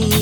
you.